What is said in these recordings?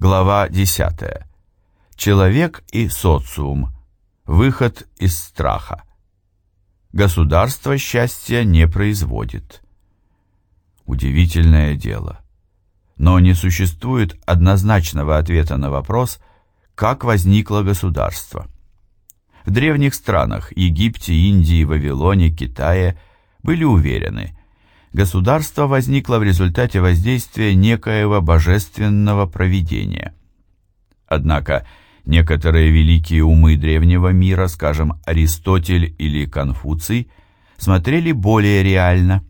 Глава 10. Человек и социум. Выход из страха. Государство счастья не производит. Удивительное дело. Но не существует однозначного ответа на вопрос, как возникло государство. В древних странах Египте, Индии, Вавилоне, Китае были уверены, государство возникло в результате воздействия некоего божественного провидения. Однако некоторые великие умы древнего мира, скажем, Аристотель или Конфуций, смотрели более реально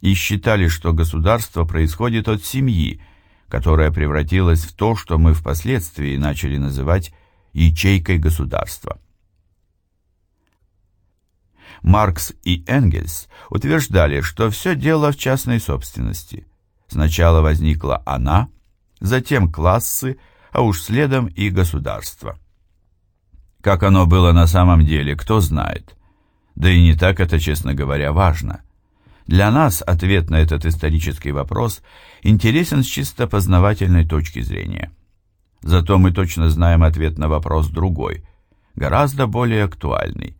и считали, что государство происходит от семьи, которая превратилась в то, что мы впоследствии начали называть ячейкой государства. Маркс и Энгельс утверждали, что все дело в частной собственности. Сначала возникла она, затем классы, а уж следом и государство. Как оно было на самом деле, кто знает. Да и не так это, честно говоря, важно. Для нас ответ на этот исторический вопрос интересен с чисто познавательной точки зрения. Зато мы точно знаем ответ на вопрос другой, гораздо более актуальный.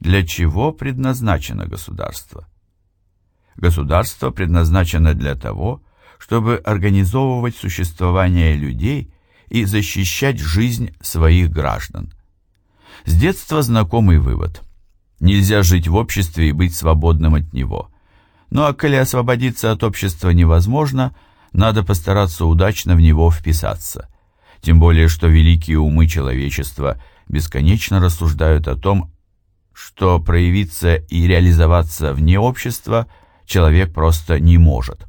Для чего предназначено государство? Государство предназначено для того, чтобы организовывать существование людей и защищать жизнь своих граждан. С детства знакомый вывод. Нельзя жить в обществе и быть свободным от него. Ну а коли освободиться от общества невозможно, надо постараться удачно в него вписаться. Тем более, что великие умы человечества бесконечно рассуждают о том, что проявиться и реализоваться вне общества человек просто не может.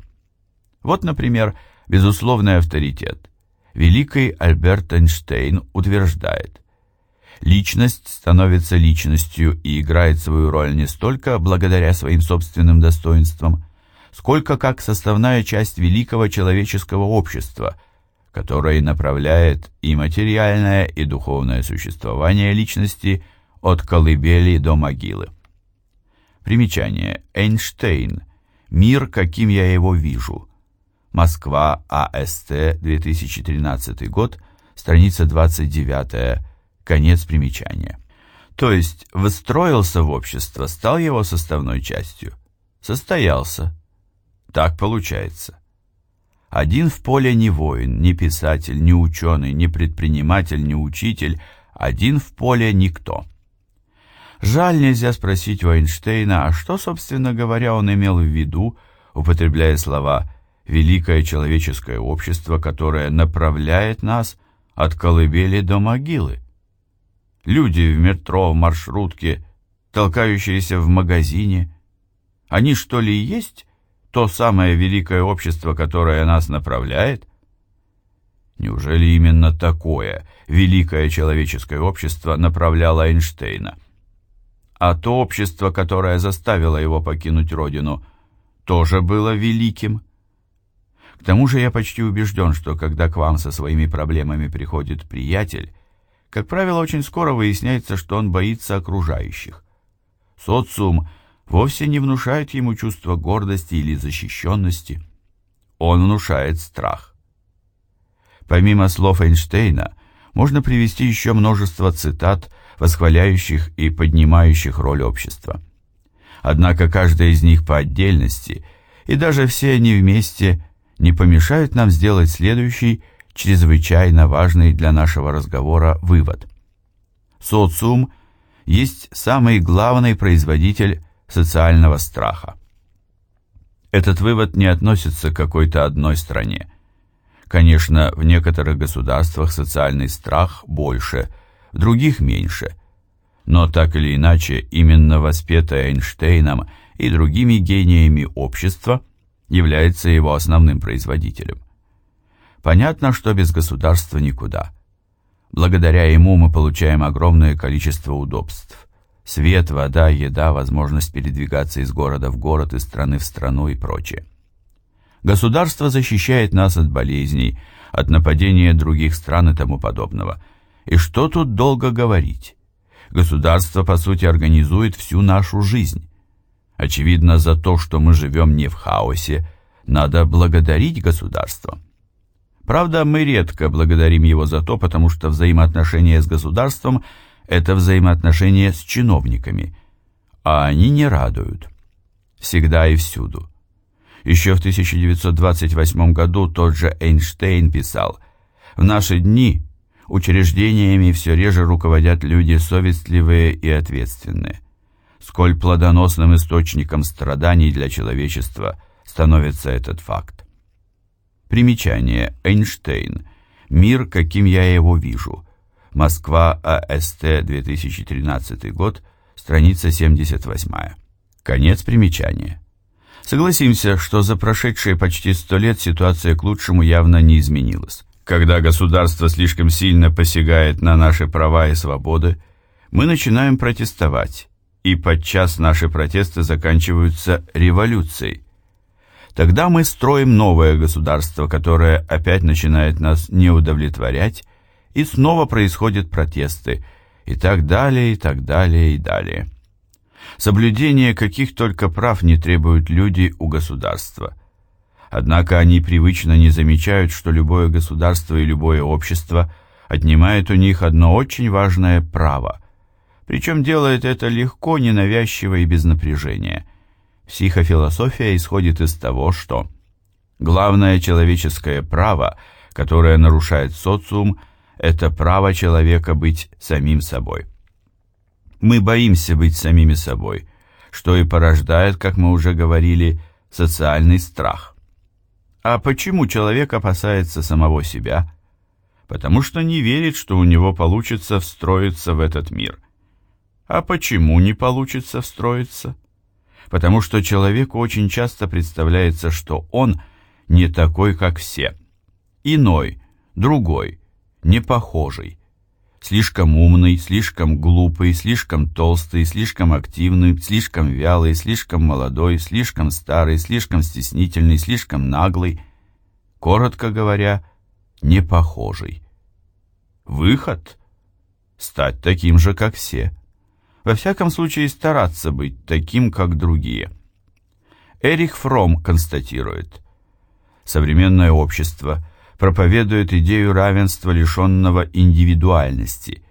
Вот, например, безусловный авторитет. Великий Альберт Эйнштейн утверждает, личность становится личностью и играет свою роль не столько благодаря своим собственным достоинствам, сколько как составная часть великого человеческого общества, которое направляет и материальное, и духовное существование личности – от колыбели до могилы. Примечание. Эйнштейн. Мир, каким я его вижу. Москва, АСТ, 2013 год, страница 29, конец примечания. То есть, выстроился в общество, стал его составной частью. Состоялся. Так получается. Один в поле не воин, не писатель, не ученый, не предприниматель, не учитель, один в поле никто. Жаль, нельзя спросить у Эйнштейна, а что, собственно говоря, он имел в виду, употребляя слова «великое человеческое общество, которое направляет нас от колыбели до могилы». Люди в метро, в маршрутке, толкающиеся в магазине, они что ли есть то самое великое общество, которое нас направляет? Неужели именно такое великое человеческое общество направляло Эйнштейна? А то общество, которое заставило его покинуть родину, тоже было великим. К тому же я почти убежден, что когда к вам со своими проблемами приходит приятель, как правило, очень скоро выясняется, что он боится окружающих. Социум вовсе не внушает ему чувство гордости или защищенности. Он внушает страх. Помимо слов Эйнштейна, можно привести еще множество цитат восхваляющих и поднимающих роль общества. Однако каждая из них по отдельности, и даже все они вместе, не помешают нам сделать следующий, чрезвычайно важный для нашего разговора вывод. Социум есть самый главный производитель социального страха. Этот вывод не относится к какой-то одной стране. Конечно, в некоторых государствах социальный страх больше – других меньше. Но так или иначе, именно воспетое Эйнштейном и другими гениями общества является его основным производителем. Понятно, что без государства никуда. Благодаря ему мы получаем огромное количество удобств. Свет, вода, еда, возможность передвигаться из города в город, из страны в страну и прочее. Государство защищает нас от болезней, от нападения других стран и тому подобного – и что тут долго говорить? Государство, по сути, организует всю нашу жизнь. Очевидно, за то, что мы живем не в хаосе, надо благодарить государство. Правда, мы редко благодарим его за то, потому что взаимоотношения с государством – это взаимоотношения с чиновниками, а они не радуют. Всегда и всюду. Еще в 1928 году тот же Эйнштейн писал «В наши дни учреждениями все реже руководят люди совестливые и ответственные. Сколь плодоносным источником страданий для человечества становится этот факт. Примечание. Эйнштейн. Мир, каким я его вижу. Москва, АСТ, 2013 год, страница 78. Конец примечания. Согласимся, что за прошедшие почти сто лет ситуация к лучшему явно не изменилась. Когда государство слишком сильно посягает на наши права и свободы, мы начинаем протестовать, и подчас наши протесты заканчиваются революцией. Тогда мы строим новое государство, которое опять начинает нас не удовлетворять, и снова происходят протесты, и так далее, и так далее, и далее. Соблюдение каких только прав не требуют люди у государства. Однако они привычно не замечают, что любое государство и любое общество отнимает у них одно очень важное право. Причем делает это легко, ненавязчиво и без напряжения. Психофилософия исходит из того, что главное человеческое право, которое нарушает социум, это право человека быть самим собой. Мы боимся быть самими собой, что и порождает, как мы уже говорили, социальный страх. А почему человек опасается самого себя? Потому что не верит, что у него получится встроиться в этот мир. А почему не получится встроиться? потому что человеку очень часто представляется, что он не такой, как все. Иной, другой, не похожий. Слишком умный, слишком глупый, слишком толстый, слишком активный, слишком вялый, слишком молодой, слишком старый, слишком стеснительный, слишком наглый. Коротко говоря, не похожий. Выход – стать таким же, как все – во всяком случае стараться быть таким, как другие. Эрих Фром констатирует, современное общество проповедует идею равенства лишенного индивидуальности,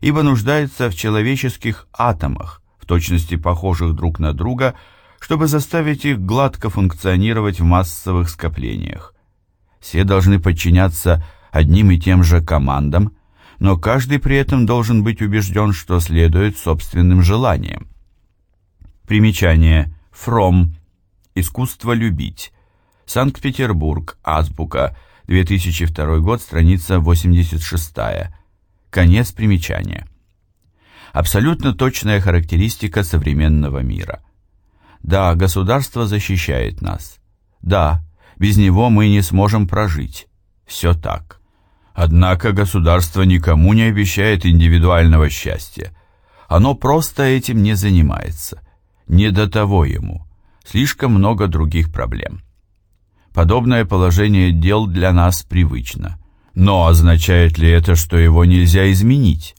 ибо нуждается в человеческих атомах, в точности похожих друг на друга, чтобы заставить их гладко функционировать в массовых скоплениях. Все должны подчиняться одним и тем же командам, но каждый при этом должен быть убежден, что следует собственным желаниям. Примечание. Фром. Искусство любить. Санкт-Петербург. Азбука. 2002 год. Страница 86. Конец примечания. Абсолютно точная характеристика современного мира. Да, государство защищает нас. Да, без него мы не сможем прожить. Все так. Однако государство никому не обещает индивидуального счастья. Оно просто этим не занимается. Не до того ему. Слишком много других проблем. Подобное положение дел для нас привычно. Но означает ли это, что его нельзя изменить?